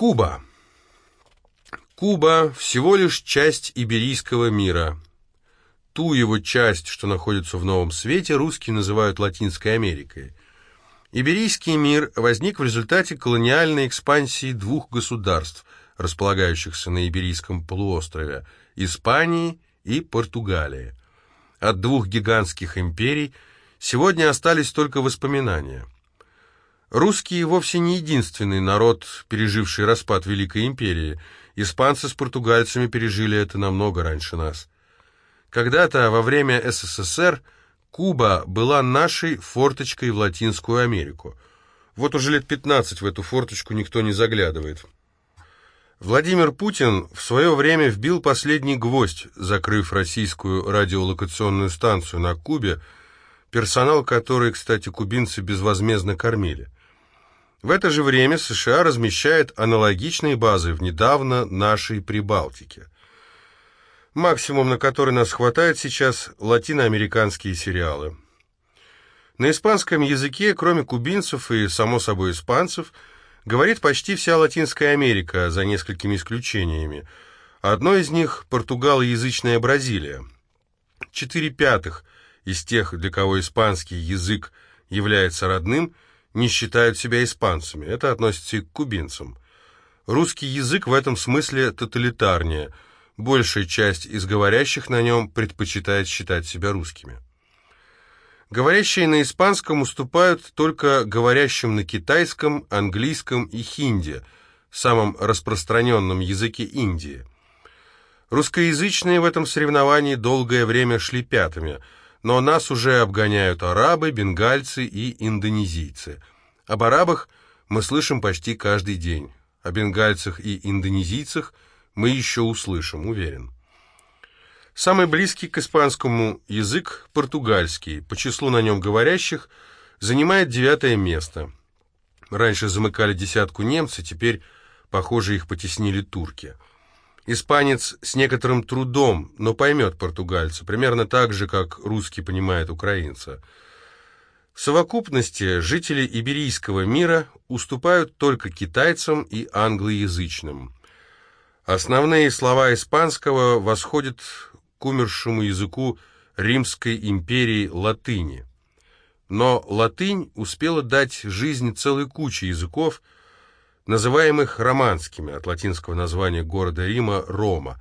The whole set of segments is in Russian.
Куба. Куба – всего лишь часть иберийского мира. Ту его часть, что находится в Новом Свете, русские называют Латинской Америкой. Иберийский мир возник в результате колониальной экспансии двух государств, располагающихся на Иберийском полуострове – Испании и Португалии. От двух гигантских империй сегодня остались только воспоминания. Русские вовсе не единственный народ, переживший распад Великой империи. Испанцы с португальцами пережили это намного раньше нас. Когда-то во время СССР Куба была нашей форточкой в Латинскую Америку. Вот уже лет 15 в эту форточку никто не заглядывает. Владимир Путин в свое время вбил последний гвоздь, закрыв российскую радиолокационную станцию на Кубе, персонал которой, кстати, кубинцы безвозмездно кормили. В это же время США размещает аналогичные базы в недавно нашей Прибалтике. Максимум, на который нас хватает сейчас, латиноамериканские сериалы. На испанском языке, кроме кубинцев и, само собой, испанцев, говорит почти вся Латинская Америка, за несколькими исключениями. Одно из них – португалоязычная Бразилия. Четыре пятых из тех, для кого испанский язык является родным – не считают себя испанцами. Это относится и к кубинцам. Русский язык в этом смысле тоталитарнее. Большая часть из говорящих на нем предпочитает считать себя русскими. Говорящие на испанском уступают только говорящим на китайском, английском и хинди, самом распространенном языке Индии. Русскоязычные в этом соревновании долгое время шли пятыми – но нас уже обгоняют арабы, бенгальцы и индонезийцы. Об арабах мы слышим почти каждый день. О бенгальцах и индонезийцах мы еще услышим, уверен. Самый близкий к испанскому язык – португальский, по числу на нем говорящих, занимает девятое место. Раньше замыкали десятку немцы, теперь, похоже, их потеснили турки – Испанец с некоторым трудом, но поймет португальца, примерно так же, как русский понимает украинца. В совокупности жители Иберийского мира уступают только китайцам и англоязычным. Основные слова испанского восходят к умершему языку Римской империи латыни. Но латынь успела дать жизнь целой куче языков – называемых романскими, от латинского названия города Рима Рома.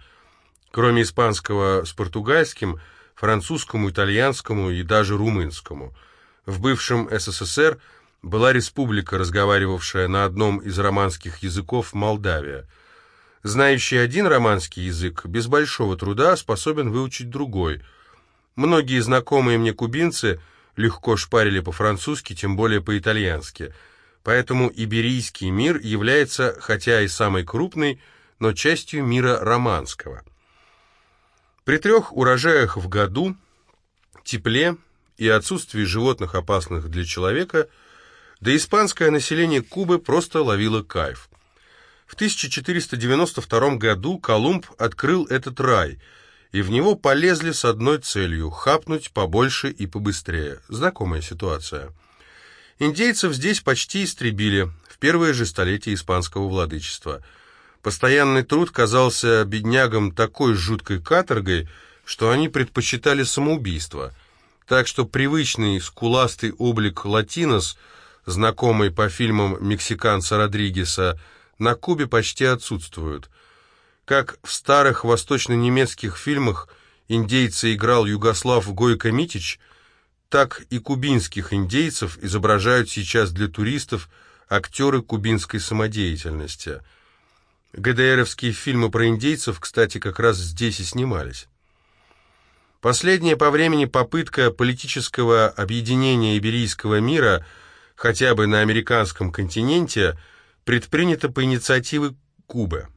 Кроме испанского с португальским, французскому, итальянскому и даже румынскому. В бывшем СССР была республика, разговаривавшая на одном из романских языков Молдавия. Знающий один романский язык без большого труда способен выучить другой. Многие знакомые мне кубинцы легко шпарили по-французски, тем более по-итальянски – Поэтому Иберийский мир является, хотя и самой крупной, но частью мира романского. При трех урожаях в году, тепле и отсутствии животных, опасных для человека, да испанское население Кубы просто ловило кайф. В 1492 году Колумб открыл этот рай, и в него полезли с одной целью – хапнуть побольше и побыстрее. Знакомая ситуация – Индейцев здесь почти истребили в первое же столетие испанского владычества. Постоянный труд казался беднягам такой жуткой каторгой, что они предпочитали самоубийство. Так что привычный скуластый облик латинос, знакомый по фильмам мексиканца Родригеса, на Кубе почти отсутствуют. Как в старых восточно-немецких фильмах индейцы играл Югослав Гойко Митич – так и кубинских индейцев изображают сейчас для туристов актеры кубинской самодеятельности. ГДРовские фильмы про индейцев, кстати, как раз здесь и снимались. Последняя по времени попытка политического объединения Иберийского мира хотя бы на американском континенте предпринята по инициативе Кубы.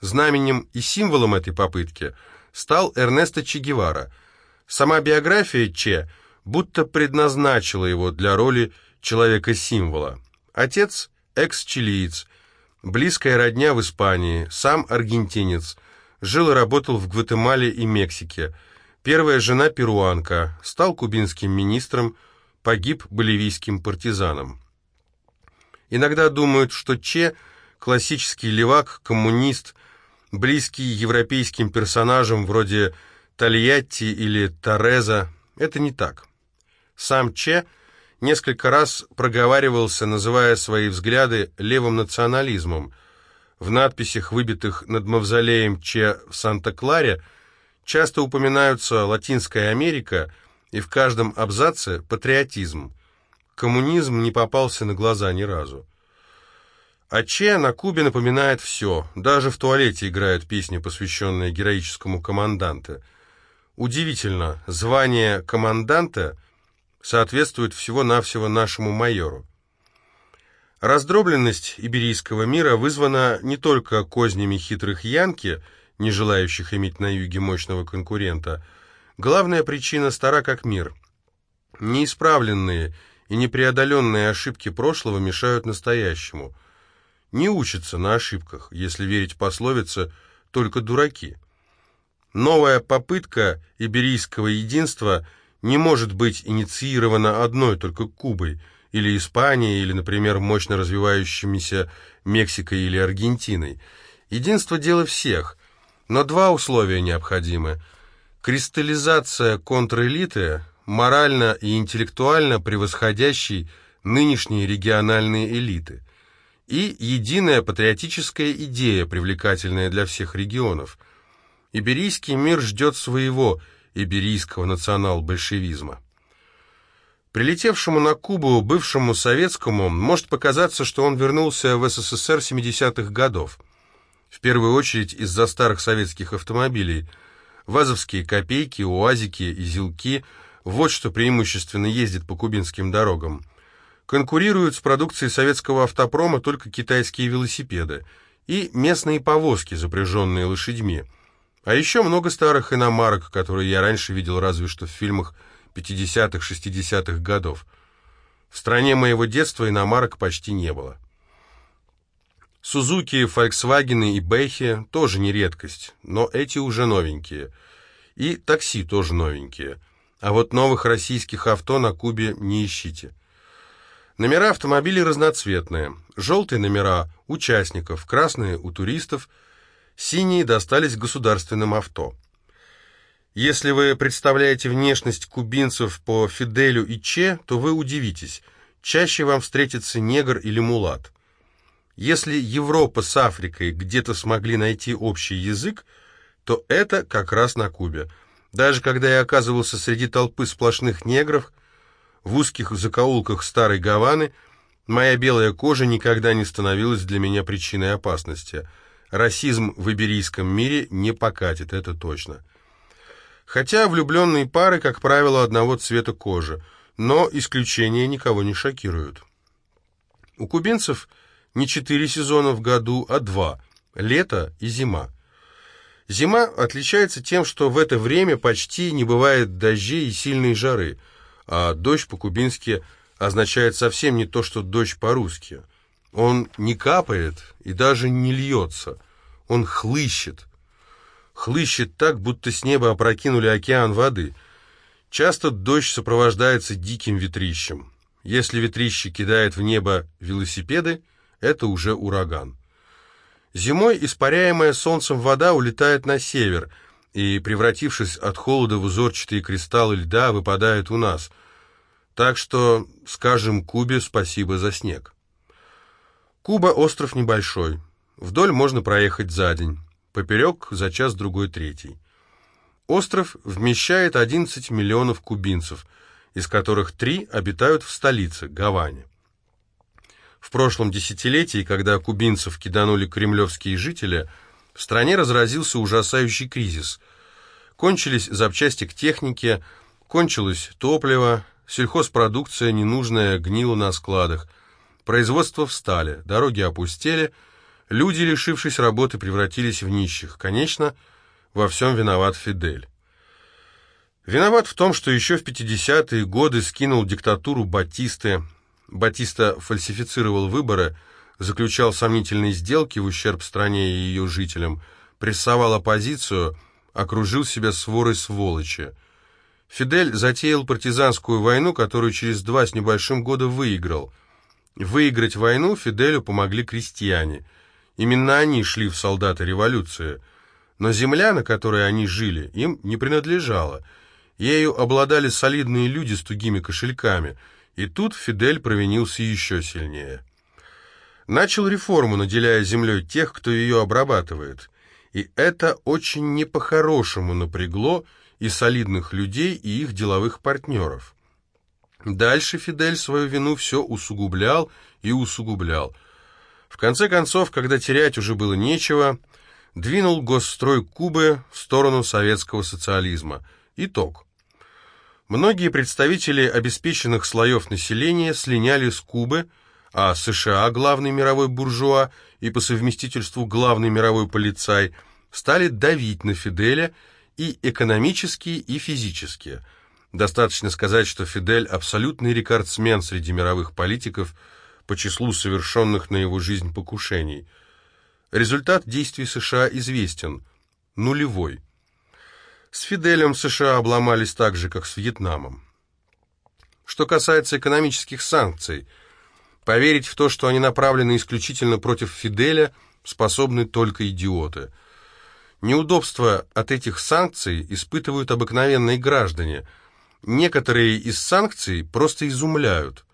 Знаменем и символом этой попытки стал Эрнесто Че Гевара – Сама биография Че будто предназначила его для роли человека-символа. Отец – экс-чилиец, близкая родня в Испании, сам аргентинец, жил и работал в Гватемале и Мексике. Первая жена – перуанка, стал кубинским министром, погиб боливийским партизаном. Иногда думают, что Че – классический левак, коммунист, близкий европейским персонажам вроде Тольятти или Тореза. Это не так. Сам Че несколько раз проговаривался, называя свои взгляды левым национализмом. В надписях, выбитых над мавзолеем Че в Санта-Кларе, часто упоминаются Латинская Америка и в каждом абзаце патриотизм. Коммунизм не попался на глаза ни разу. А Че на Кубе напоминает все. Даже в туалете играют песни, посвященные героическому команданте. Удивительно, звание команданта соответствует всего-навсего нашему майору. Раздробленность иберийского мира вызвана не только кознями хитрых янки, не желающих иметь на юге мощного конкурента. Главная причина стара как мир. Неисправленные и непреодоленные ошибки прошлого мешают настоящему – не учатся на ошибках, если верить пословице «только дураки». Новая попытка иберийского единства не может быть инициирована одной только Кубой или Испанией, или, например, мощно развивающимися Мексикой или Аргентиной. Единство – дело всех, но два условия необходимы. Кристаллизация контрэлиты, морально и интеллектуально превосходящей нынешние региональные элиты – и единая патриотическая идея, привлекательная для всех регионов. Иберийский мир ждет своего иберийского национал-большевизма. Прилетевшему на Кубу бывшему советскому может показаться, что он вернулся в СССР 70-х годов. В первую очередь из-за старых советских автомобилей. Вазовские копейки, уазики и зилки – вот что преимущественно ездит по кубинским дорогам – конкурируют с продукцией советского автопрома только китайские велосипеды и местные повозки, запряженные лошадьми. А еще много старых иномарок, которые я раньше видел разве что в фильмах 50-х, 60-х годов. В стране моего детства иномарок почти не было. Сузуки, Фольксвагены и Бэхи тоже не редкость, но эти уже новенькие. И такси тоже новенькие. А вот новых российских авто на Кубе не ищите. Номера автомобилей разноцветные. Желтые номера – участников, красные – у туристов, синие достались государственным авто. Если вы представляете внешность кубинцев по Фиделю и Че, то вы удивитесь. Чаще вам встретится негр или мулат. Если Европа с Африкой где-то смогли найти общий язык, то это как раз на Кубе. Даже когда я оказывался среди толпы сплошных негров – в узких закоулках старой Гаваны моя белая кожа никогда не становилась для меня причиной опасности. Расизм в иберийском мире не покатит, это точно. Хотя влюбленные пары, как правило, одного цвета кожи, но исключения никого не шокируют. У кубинцев не четыре сезона в году, а два – лето и зима. Зима отличается тем, что в это время почти не бывает дождей и сильной жары – а дождь по-кубински означает совсем не то, что дождь по-русски. Он не капает и даже не льется, он хлыщет. Хлыщет так, будто с неба опрокинули океан воды. Часто дождь сопровождается диким ветрищем. Если ветрище кидает в небо велосипеды, это уже ураган. Зимой испаряемая солнцем вода улетает на север – и, превратившись от холода в узорчатые кристаллы льда, выпадает у нас. Так что скажем Кубе спасибо за снег. Куба — остров небольшой. Вдоль можно проехать за день, поперек — за час-другой третий. Остров вмещает 11 миллионов кубинцев, из которых три обитают в столице, Гаване. В прошлом десятилетии, когда кубинцев киданули кремлевские жители – в стране разразился ужасающий кризис. Кончились запчасти к технике, кончилось топливо, сельхозпродукция ненужная гнила на складах. Производство встали, дороги опустели, люди, лишившись работы, превратились в нищих. Конечно, во всем виноват Фидель. Виноват в том, что еще в 50-е годы скинул диктатуру Батисты. Батиста фальсифицировал выборы – заключал сомнительные сделки в ущерб стране и ее жителям, прессовал оппозицию, окружил себя сворой сволочи. Фидель затеял партизанскую войну, которую через два с небольшим года выиграл. Выиграть войну Фиделю помогли крестьяне. Именно они шли в солдаты революции. Но земля, на которой они жили, им не принадлежала. Ею обладали солидные люди с тугими кошельками. И тут Фидель провинился еще сильнее. Начал реформу, наделяя землей тех, кто ее обрабатывает. И это очень не по-хорошему напрягло и солидных людей, и их деловых партнеров. Дальше Фидель свою вину все усугублял и усугублял. В конце концов, когда терять уже было нечего, двинул госстрой Кубы в сторону советского социализма. Итог. Многие представители обеспеченных слоев населения слиняли с Кубы, а США, главный мировой буржуа и по совместительству главный мировой полицай, стали давить на Фиделя и экономически, и физически – Достаточно сказать, что Фидель – абсолютный рекордсмен среди мировых политиков по числу совершенных на его жизнь покушений. Результат действий США известен – нулевой. С Фиделем США обломались так же, как с Вьетнамом. Что касается экономических санкций, поверить в то, что они направлены исключительно против Фиделя, способны только идиоты. Неудобства от этих санкций испытывают обыкновенные граждане – Некоторые из санкций просто изумляют.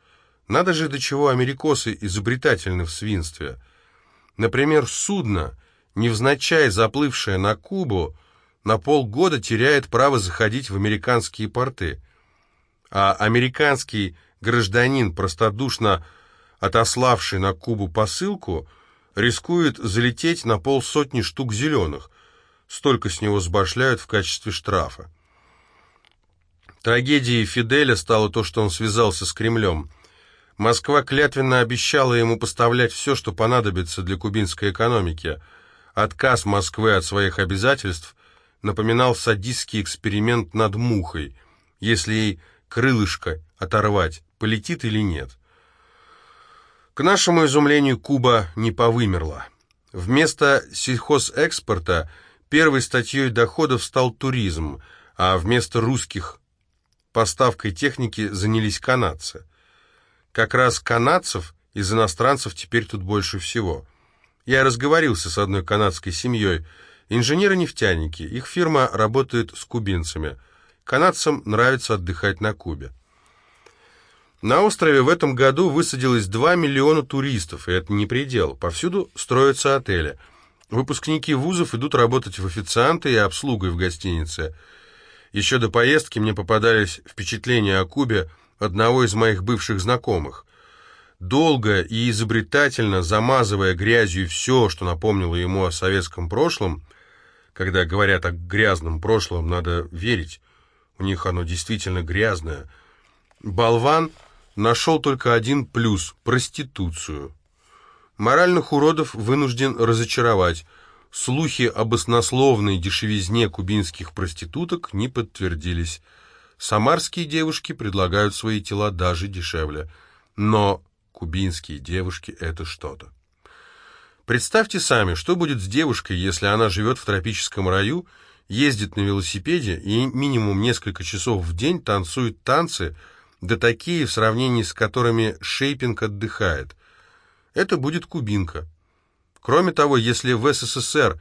Надо же, до чего америкосы изобретательны в свинстве. Например, судно, невзначай заплывшее на Кубу, на полгода теряет право заходить в американские порты. А американский гражданин, простодушно отославший на Кубу посылку, рискует залететь на полсотни штук зеленых. Столько с него сбашляют в качестве штрафа. Трагедией Фиделя стало то, что он связался с Кремлем. Москва клятвенно обещала ему поставлять все, что понадобится для кубинской экономики. Отказ Москвы от своих обязательств напоминал садистский эксперимент над мухой. Если ей крылышко оторвать, полетит или нет. К нашему изумлению Куба не повымерла. Вместо сельхозэкспорта первой статьей доходов стал туризм, а вместо русских Поставкой техники занялись канадцы. Как раз канадцев из иностранцев теперь тут больше всего. Я разговорился с одной канадской семьей. Инженеры-нефтяники. Их фирма работает с кубинцами. Канадцам нравится отдыхать на Кубе. На острове в этом году высадилось 2 миллиона туристов, и это не предел. Повсюду строятся отели. Выпускники вузов идут работать в официанты и обслугой в гостинице – еще до поездки мне попадались впечатления о Кубе одного из моих бывших знакомых. Долго и изобретательно замазывая грязью все, что напомнило ему о советском прошлом, когда говорят о грязном прошлом, надо верить, у них оно действительно грязное, болван нашел только один плюс – проституцию. Моральных уродов вынужден разочаровать – Слухи об оснословной дешевизне кубинских проституток не подтвердились. Самарские девушки предлагают свои тела даже дешевле. Но кубинские девушки — это что-то. Представьте сами, что будет с девушкой, если она живет в тропическом раю, ездит на велосипеде и минимум несколько часов в день танцует танцы, да такие, в сравнении с которыми шейпинг отдыхает. Это будет кубинка. Кроме того, если в СССР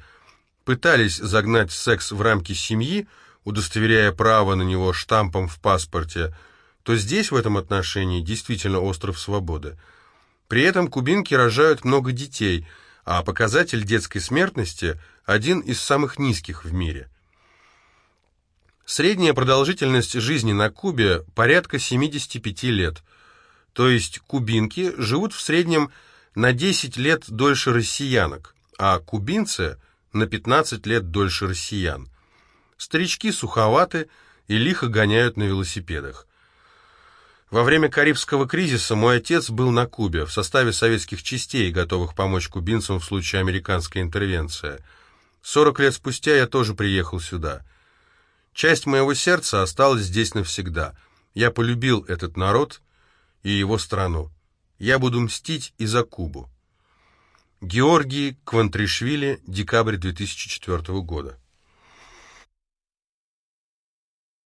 пытались загнать секс в рамки семьи, удостоверяя право на него штампом в паспорте, то здесь в этом отношении действительно остров свободы. При этом кубинки рожают много детей, а показатель детской смертности один из самых низких в мире. Средняя продолжительность жизни на Кубе порядка 75 лет, то есть кубинки живут в среднем на 10 лет дольше россиянок, а кубинцы на 15 лет дольше россиян. Старички суховаты и лихо гоняют на велосипедах. Во время Карибского кризиса мой отец был на Кубе в составе советских частей, готовых помочь кубинцам в случае американской интервенции. 40 лет спустя я тоже приехал сюда. Часть моего сердца осталась здесь навсегда. Я полюбил этот народ и его страну. Я буду мстить и за Кубу. Георгий Квантришвили, декабрь 2004 года.